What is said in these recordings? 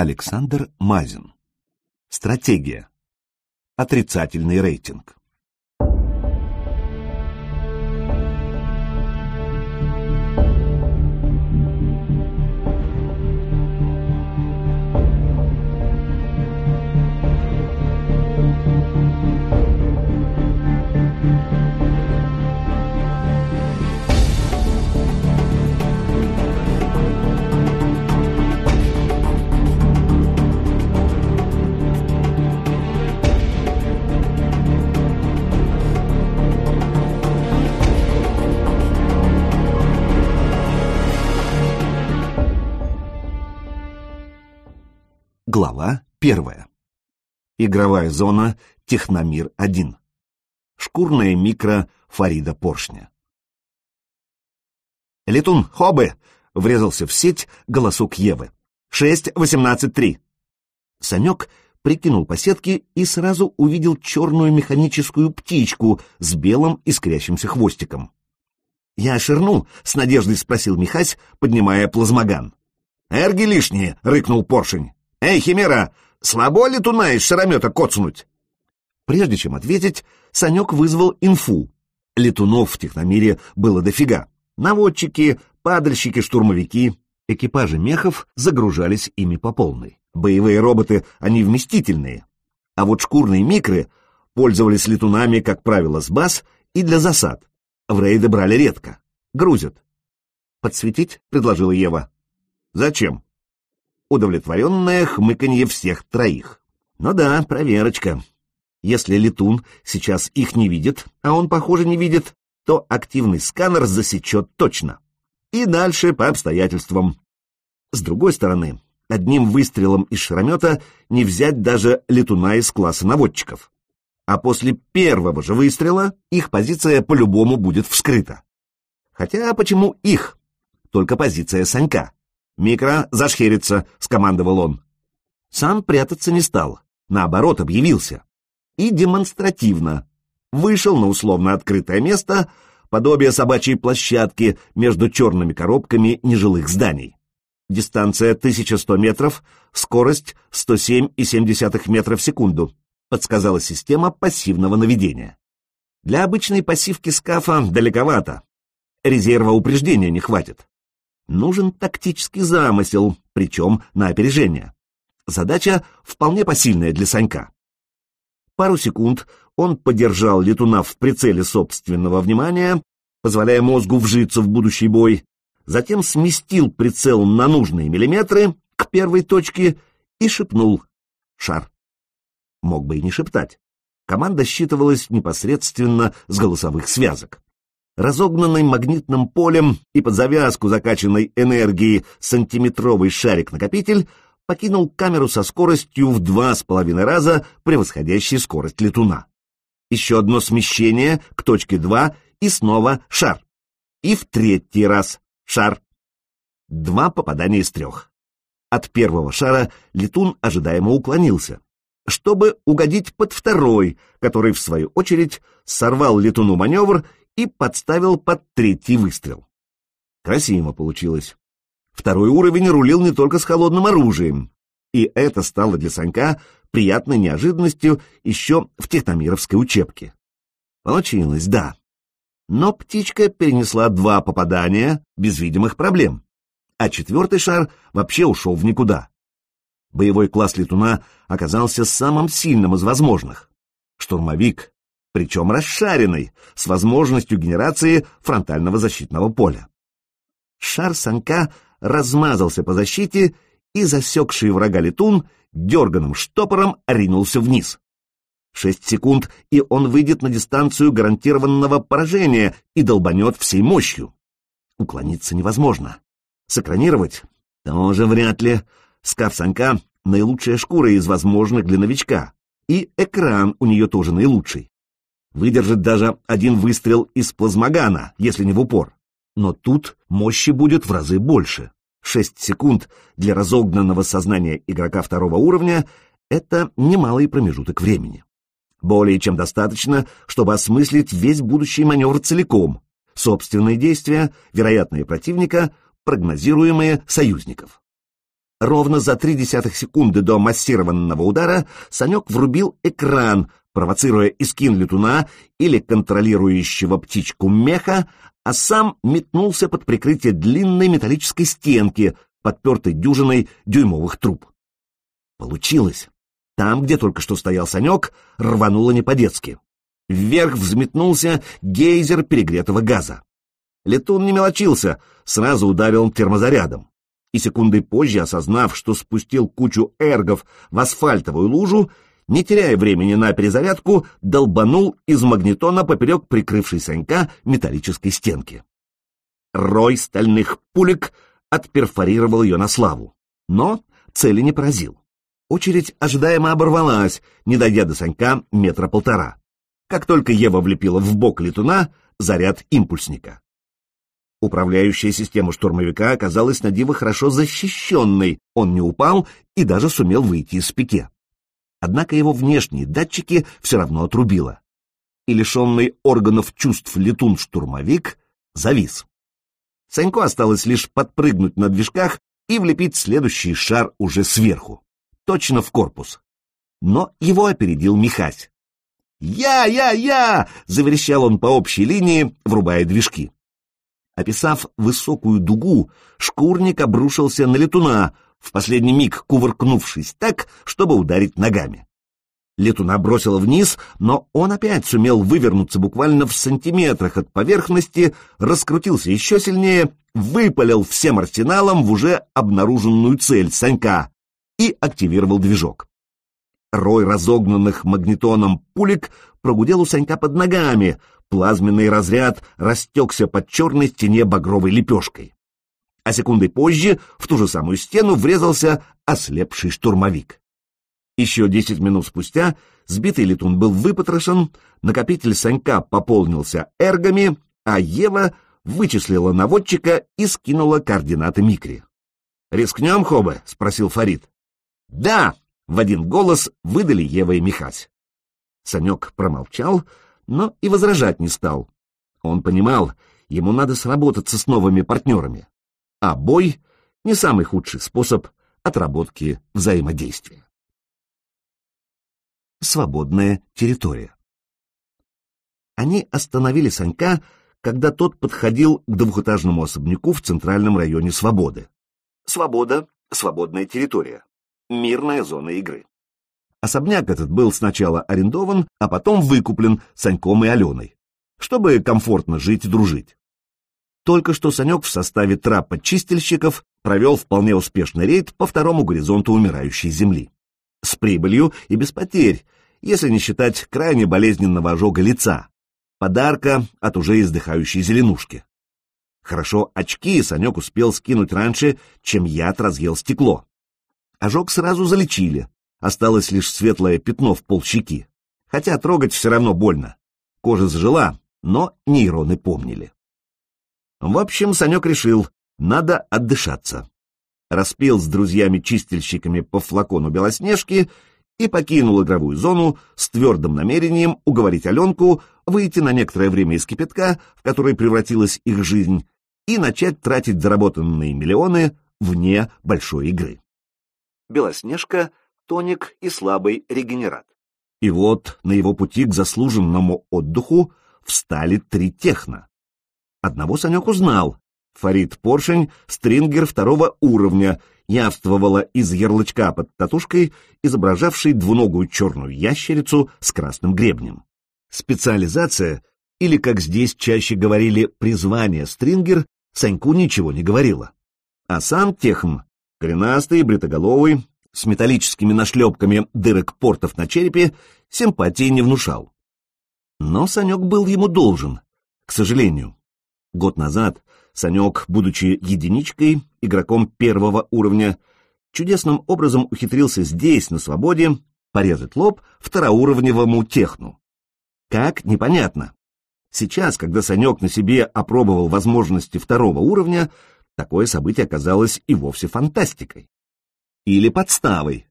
Александр Мазин. Стратегия. Отрицательный рейтинг. Глава первая. Игровая зона Техномир-1. Шкурная микро Фарида Поршня. «Летун, хобы!» — врезался в сеть голосок Евы. «Шесть, восемнадцать, три!» Санек прикинул по сетке и сразу увидел черную механическую птичку с белым искрящимся хвостиком. «Я ширну?» — с надеждой спросил Михась, поднимая плазмоган. «Эрги лишние!» — рыкнул поршень. «Эй, Химера, слабо ли туна из шаромета коцнуть?» Прежде чем ответить, Санек вызвал инфу. Летунов в техномире было дофига. Наводчики, падальщики, штурмовики. Экипажи мехов загружались ими по полной. Боевые роботы, они вместительные. А вот шкурные микры пользовались летунами, как правило, с баз и для засад. В рейды брали редко. Грузят. «Подсветить?» — предложила Ева. «Зачем?» Удовлетворенное хмыканье всех троих. Ну да, проверочка. Если летун сейчас их не видит, а он, похоже, не видит, то активный сканер засечет точно. И дальше по обстоятельствам. С другой стороны, одним выстрелом из шаромета не взять даже летуна из класса наводчиков. А после первого же выстрела их позиция по-любому будет вскрыта. Хотя почему их? Только позиция Санька. «Микро, зашхериться!» — скомандовал он. Сам прятаться не стал, наоборот, объявился. И демонстративно вышел на условно открытое место, подобие собачьей площадки между черными коробками нежилых зданий. Дистанция 1100 метров, скорость 107,7 метров в секунду, подсказала система пассивного наведения. Для обычной пассивки скафа далековато. Резерва упреждения не хватит. Нужен тактический замысел, причем на опережение. Задача вполне посильная для Санька. Пару секунд он подержал летуна в прицеле собственного внимания, позволяя мозгу вжиться в будущий бой, затем сместил прицел на нужные миллиметры к первой точке и шепнул «Шар». Мог бы и не шептать. Команда считывалась непосредственно с голосовых связок разогнанный магнитным полем и под завязку закачанной энергией сантиметровый шарик-накопитель покинул камеру со скоростью в два с половиной раза превосходящей скорость летуна. Еще одно смещение к точке 2 и снова шар. И в третий раз шар. Два попадания из трех. От первого шара летун ожидаемо уклонился, чтобы угодить под второй, который, в свою очередь, сорвал летуну маневр и подставил под третий выстрел. Красиво получилось. Второй уровень рулил не только с холодным оружием, и это стало для Санька приятной неожиданностью еще в техномировской учебке. Получилось, да. Но птичка перенесла два попадания без видимых проблем, а четвертый шар вообще ушел в никуда. Боевой класс летуна оказался самым сильным из возможных. Штурмовик, причем расшаренный, с возможностью генерации фронтального защитного поля. Шар Санка размазался по защите, и засекший врага летун дерганым штопором ринулся вниз. Шесть секунд, и он выйдет на дистанцию гарантированного поражения и долбанет всей мощью. Уклониться невозможно. Сокранировать тоже вряд ли. Скаф Санка — наилучшая шкура из возможных для новичка, и экран у нее тоже наилучший. Выдержит даже один выстрел из плазмогана, если не в упор. Но тут мощи будет в разы больше. Шесть секунд для разогнанного сознания игрока второго уровня — это немалый промежуток времени. Более чем достаточно, чтобы осмыслить весь будущий маневр целиком, собственные действия, вероятные противника, прогнозируемые союзников. Ровно за три десятых секунды до массированного удара Санек врубил экран, провоцируя искин летуна или контролирующего птичку меха, а сам метнулся под прикрытие длинной металлической стенки, подпертой дюжиной дюймовых труб. Получилось. Там, где только что стоял Санек, рвануло не по-детски. Вверх взметнулся гейзер перегретого газа. Летун не мелочился, сразу ударил термозарядом. И секундой позже, осознав, что спустил кучу эргов в асфальтовую лужу, не теряя времени на перезарядку, долбанул из магнитона поперек прикрывшей Санька металлической стенки. Рой стальных пулек отперфорировал ее на славу, но цели не поразил. Очередь ожидаемо оборвалась, не дойдя до Санька метра полтора. Как только Ева влепила в бок летуна, заряд импульсника. Управляющая система штурмовика оказалась на диво хорошо защищенной, он не упал и даже сумел выйти из пике. Однако его внешние датчики все равно отрубило. И лишенный органов чувств летун-штурмовик завис. Санько осталось лишь подпрыгнуть на движках и влепить следующий шар уже сверху, точно в корпус. Но его опередил Михась. «Я, я, я!» — заверещал он по общей линии, врубая движки. Описав высокую дугу, шкурник обрушился на летуна, в последний миг кувыркнувшись так, чтобы ударить ногами. Летуна бросила вниз, но он опять сумел вывернуться буквально в сантиметрах от поверхности, раскрутился еще сильнее, выпалил всем арсеналом в уже обнаруженную цель Санька и активировал движок. Рой разогнанных магнитоном пулек прогудел у Санька под ногами, плазменный разряд растекся под черной стене багровой лепешкой. А секундой позже в ту же самую стену врезался ослепший штурмовик. Еще десять минут спустя сбитый летун был выпотрошен, накопитель Санька пополнился эргами, а Ева вычислила наводчика и скинула координаты Микри. «Рискнем, Хобе?» — спросил Фарид. «Да!» — в один голос выдали Ева и Михась. Санек промолчал, но и возражать не стал. Он понимал, ему надо сработаться с новыми партнерами, а бой — не самый худший способ отработки взаимодействия. Свободная территория. Они остановили Санька, когда тот подходил к двухэтажному особняку в центральном районе Свободы. Свобода — свободная территория, мирная зона игры. Особняк этот был сначала арендован, а потом выкуплен Саньком и Аленой, чтобы комфортно жить и дружить. Только что Санек в составе трапа чистильщиков провел вполне успешный рейд по второму горизонту умирающей земли. С прибылью и без потерь, если не считать крайне болезненного ожога лица, подарка от уже издыхающей зеленушки. Хорошо, очки Санек успел скинуть раньше, чем яд разъел стекло. Ожог сразу залечили, Осталось лишь светлое пятно в полщеки. Хотя трогать все равно больно. Кожа зажила, но нейроны помнили. В общем, Санек решил, надо отдышаться. Распил с друзьями-чистильщиками по флакону Белоснежки и покинул игровую зону с твердым намерением уговорить Аленку выйти на некоторое время из кипятка, в который превратилась их жизнь, и начать тратить заработанные миллионы вне большой игры. Белоснежка тоник и слабый регенерат. И вот на его пути к заслуженному отдыху встали три техно. Одного Санек узнал. Фарид Поршень, стрингер второго уровня, явствовала из ярлычка под татушкой, изображавшей двуногую черную ящерицу с красным гребнем. Специализация, или, как здесь чаще говорили, призвание стрингер, Саньку ничего не говорила. А сам техн, коренастый, бритоголовый, с металлическими нашлепками дырок портов на черепе симпатии не внушал. Но Санек был ему должен, к сожалению. Год назад Санек, будучи единичкой, игроком первого уровня, чудесным образом ухитрился здесь, на свободе, порезать лоб второуровневому техну. Как, непонятно. Сейчас, когда Санек на себе опробовал возможности второго уровня, такое событие оказалось и вовсе фантастикой или подставой.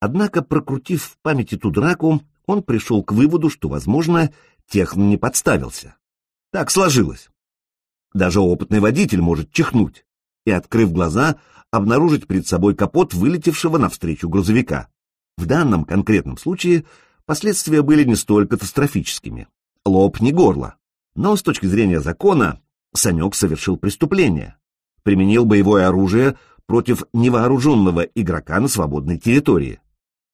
Однако, прокрутив в памяти ту драку, он пришел к выводу, что, возможно, Техно не подставился. Так сложилось. Даже опытный водитель может чихнуть и, открыв глаза, обнаружить перед собой капот вылетевшего навстречу грузовика. В данном конкретном случае последствия были не столь катастрофическими. Лоб не горло. Но с точки зрения закона Санек совершил преступление. Применил боевое оружие против невооруженного игрока на свободной территории.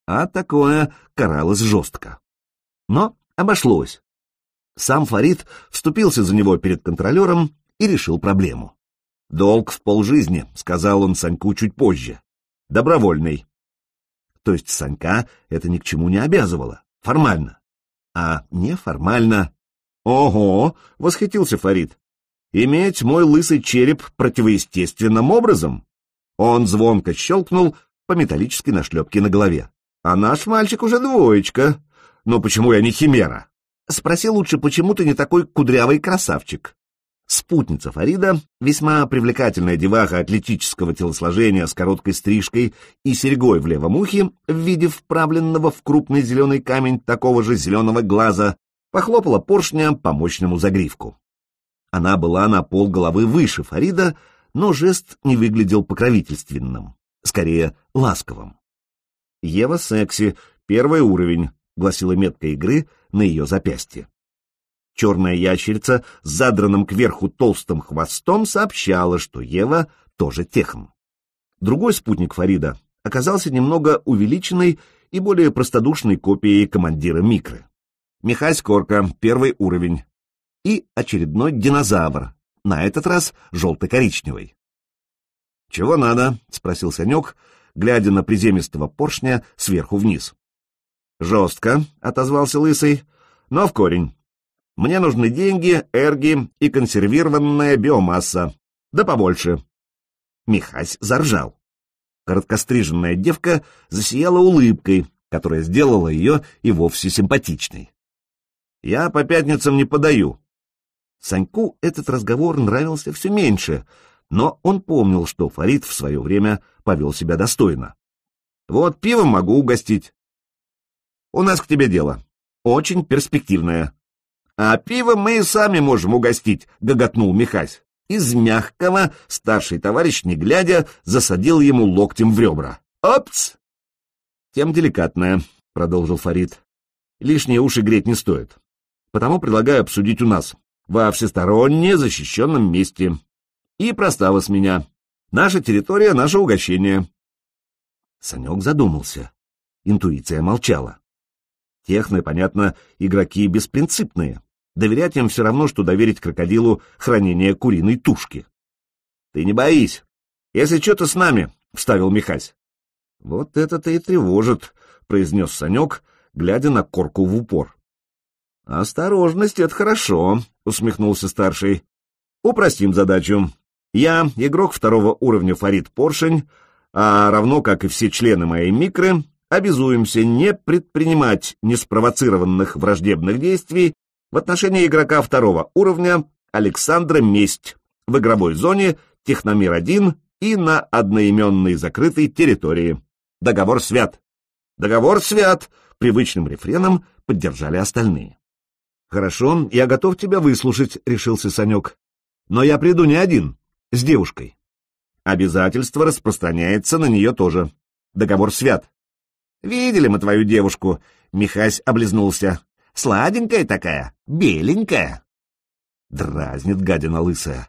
А такое каралось жестко. Но обошлось. Сам Фарид вступился за него перед контролером и решил проблему. «Долг в полжизни», — сказал он Саньку чуть позже. «Добровольный». То есть Санька это ни к чему не обязывало, формально. А неформально... «Ого!» — восхитился Фарид. «Иметь мой лысый череп противоестественным образом?» Он звонко щелкнул по металлической нашлепке на голове. «А наш мальчик уже двоечка. Но почему я не химера?» Спроси лучше, почему ты не такой кудрявый красавчик. Спутница Фарида, весьма привлекательная деваха атлетического телосложения с короткой стрижкой и серьгой в левом ухе, в виде вправленного в крупный зеленый камень такого же зеленого глаза, похлопала поршня по мощному загривку. Она была на пол головы выше Фарида, но жест не выглядел покровительственным, скорее ласковым. «Ева секси, первый уровень», — гласила метка игры на ее запястье. Черная ящерица с задранным кверху толстым хвостом сообщала, что Ева тоже техн. Другой спутник Фарида оказался немного увеличенной и более простодушной копией командира Микры. Михась Корка, первый уровень. И очередной динозавр, на этот раз желто-коричневый. «Чего надо?» — спросил Санек, глядя на приземистого поршня сверху вниз. «Жестко», — отозвался Лысый, — «но в корень. Мне нужны деньги, эрги и консервированная биомасса. Да побольше. Михась заржал. Короткостриженная девка засияла улыбкой, которая сделала ее и вовсе симпатичной. «Я по пятницам не подаю». Саньку этот разговор нравился все меньше, но он помнил, что Фарид в свое время повел себя достойно. «Вот пивом могу угостить». «У нас к тебе дело. Очень перспективное. А пиво мы и сами можем угостить, — гоготнул Михась. Из мягкого старший товарищ, не глядя, засадил ему локтем в ребра. «Опс!» «Тем деликатная», — продолжил Фарид. «Лишние уши греть не стоит. Потому предлагаю обсудить у нас, во всесторонне защищенном месте. И простава с меня. Наша территория — наше угощение». Санек задумался. Интуиция молчала. Техны, понятно, игроки беспринципные. Доверять им все равно, что доверить крокодилу хранение куриной тушки. — Ты не боись. Если что-то с нами, — вставил Михась. — Вот это-то и тревожит, — произнес Санек, глядя на корку в упор. — Осторожность — это хорошо, — усмехнулся старший. — Упростим задачу. Я, игрок второго уровня Фарид Поршень, а равно как и все члены моей микры, обязуемся не предпринимать неспровоцированных враждебных действий в отношении игрока второго уровня Александра Месть в игровой зоне Техномир-1 и на одноименной закрытой территории. Договор свят. Договор свят. Привычным рефреном поддержали остальные. Хорошо, я готов тебя выслушать, решился Санек. Но я приду не один, с девушкой. Обязательство распространяется на нее тоже. Договор свят. Видели мы твою девушку, Михась облизнулся. Сладенькая такая, беленькая. Дразнит гадина лысая.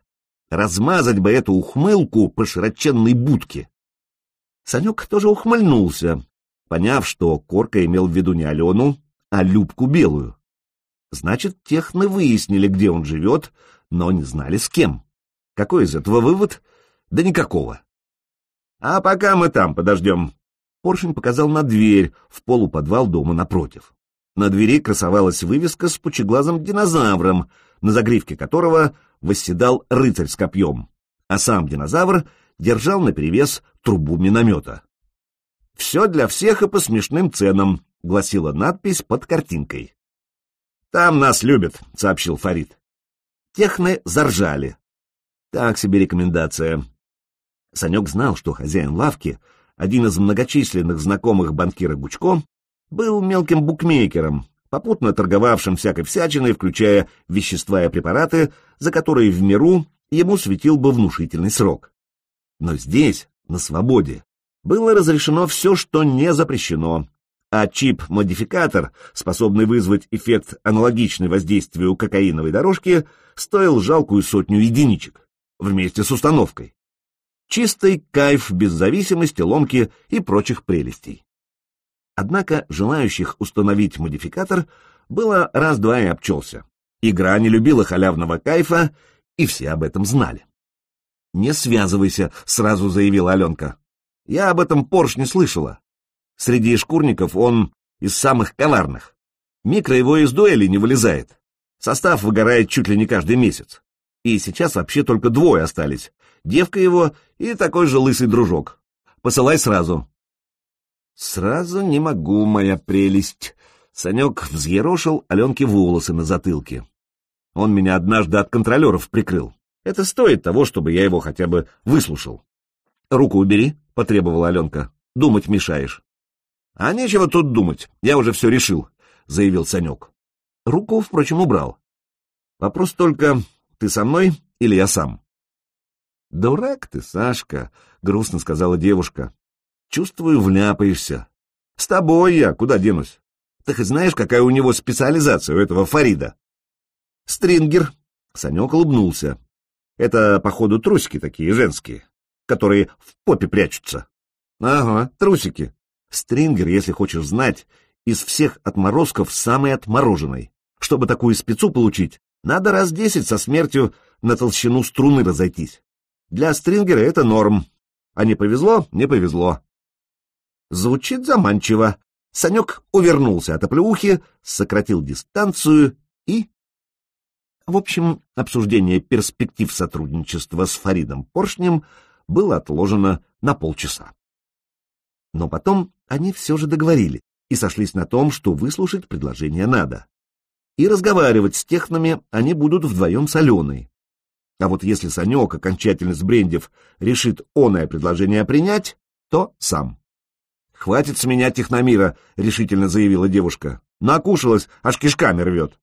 Размазать бы эту ухмылку по широченной будке. Санек тоже ухмыльнулся, поняв, что Корка имел в виду не Алену, а Любку Белую. Значит, техны выяснили, где он живет, но не знали с кем. Какой из этого вывод? Да никакого. А пока мы там подождем. Поршень показал на дверь в полуподвал дома напротив. На двери красовалась вывеска с пучеглазым динозавром, на загривке которого восседал рыцарь с копьем, а сам динозавр держал наперевес трубу миномета. «Все для всех и по смешным ценам», — гласила надпись под картинкой. «Там нас любят», — сообщил Фарид. Техны заржали. Так себе рекомендация. Санек знал, что хозяин лавки, один из многочисленных знакомых банкира Гучко, был мелким букмекером, попутно торговавшим всякой всячиной, включая вещества и препараты, за которые в миру ему светил бы внушительный срок. Но здесь, на свободе. Было разрешено все, что не запрещено, а чип-модификатор, способный вызвать эффект аналогичный воздействию кокаиновой дорожки, стоил жалкую сотню единичек вместе с установкой. Чистый кайф без зависимости, ломки и прочих прелестей. Однако желающих установить модификатор было раз-два и обчелся. Игра не любила халявного кайфа, и все об этом знали. «Не связывайся», — сразу заявила Аленка. «Я об этом Порш не слышала. Среди шкурников он из самых коварных. Микро его из дуэли не вылезает. Состав выгорает чуть ли не каждый месяц. И сейчас вообще только двое остались. Девка его и такой же лысый дружок. Посылай сразу. Сразу не могу, моя прелесть. Санек взъерошил Аленке волосы на затылке. Он меня однажды от контролеров прикрыл. Это стоит того, чтобы я его хотя бы выслушал. Руку убери, потребовала Аленка. Думать мешаешь. А нечего тут думать, я уже все решил, заявил Санек. Руку, впрочем, убрал. Вопрос только, ты со мной или я сам? Дурак ты, Сашка, грустно сказала девушка. Чувствую, вляпаешься. С тобой я, куда денусь? Ты хоть знаешь, какая у него специализация, у этого Фарида? Стрингер. Санек улыбнулся. Это, походу, трусики такие, женские, которые в попе прячутся. Ага, трусики. Стрингер, если хочешь знать, из всех отморозков самый отмороженный. Чтобы такую спецу получить, надо раз десять со смертью на толщину струны разойтись. Для стрингера это норм. А не повезло, не повезло. Звучит заманчиво. Санек увернулся от оплеухи, сократил дистанцию и... В общем, обсуждение перспектив сотрудничества с Фаридом Поршнем было отложено на полчаса. Но потом они все же договорили и сошлись на том, что выслушать предложение надо. И разговаривать с технами они будут вдвоем с Аленой. А вот если Санек, окончательно сбрендив, решит оное предложение принять, то сам. «Хватит с меня техномира», — решительно заявила девушка. «Накушалась, аж кишками рвет».